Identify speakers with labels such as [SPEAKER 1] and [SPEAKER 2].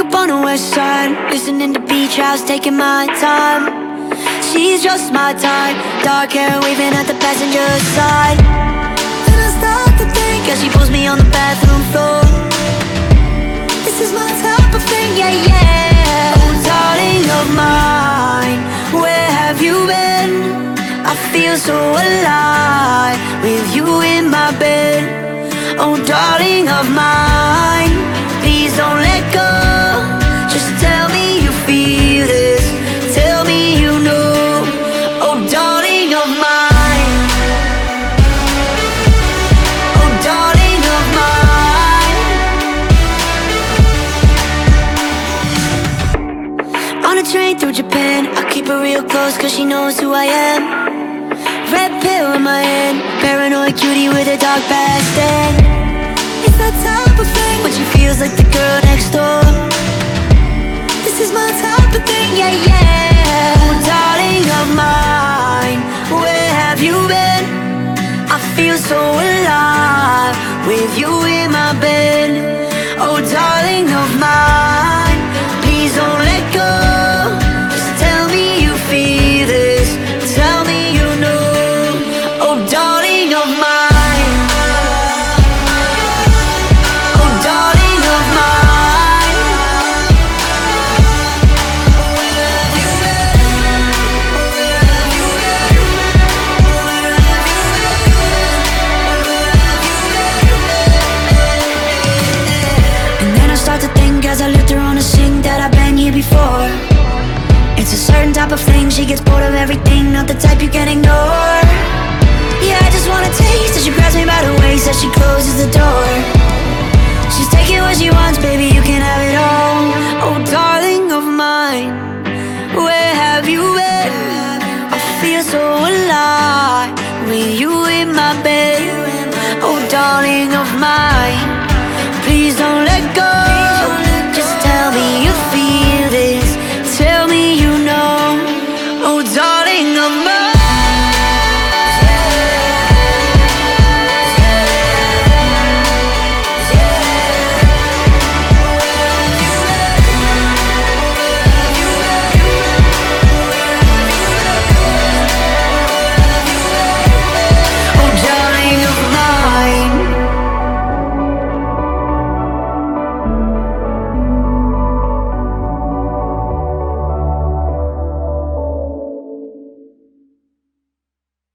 [SPEAKER 1] on the west side, listening to beach house, taking my time. She's just my type, dark hair waving at the passenger side. Then I start to think as she pulls me on the bathroom floor. This is my type of thing, yeah, yeah. Oh, darling of mine, where have you been? I feel so alive with you in my bed. Oh, darling of mine, On a train through Japan, I keep her real close cause she knows who I am. Red pill in my hand, paranoid cutie with a dark past. And It's that type of thing when she feels like the girl next door. This is my type of thing, yeah, yeah. Oh, darling of mine, where have you been? I feel so alive with you in my bed as I lift her on a sink that I've been here before. It's a certain type of thing, she gets bored of everything, not the type you can ignore. Yeah, I just wanna taste as she grabs me by the waist as she closes the door. She's taking what she wants, baby, you can have it all. Oh, darling of mine,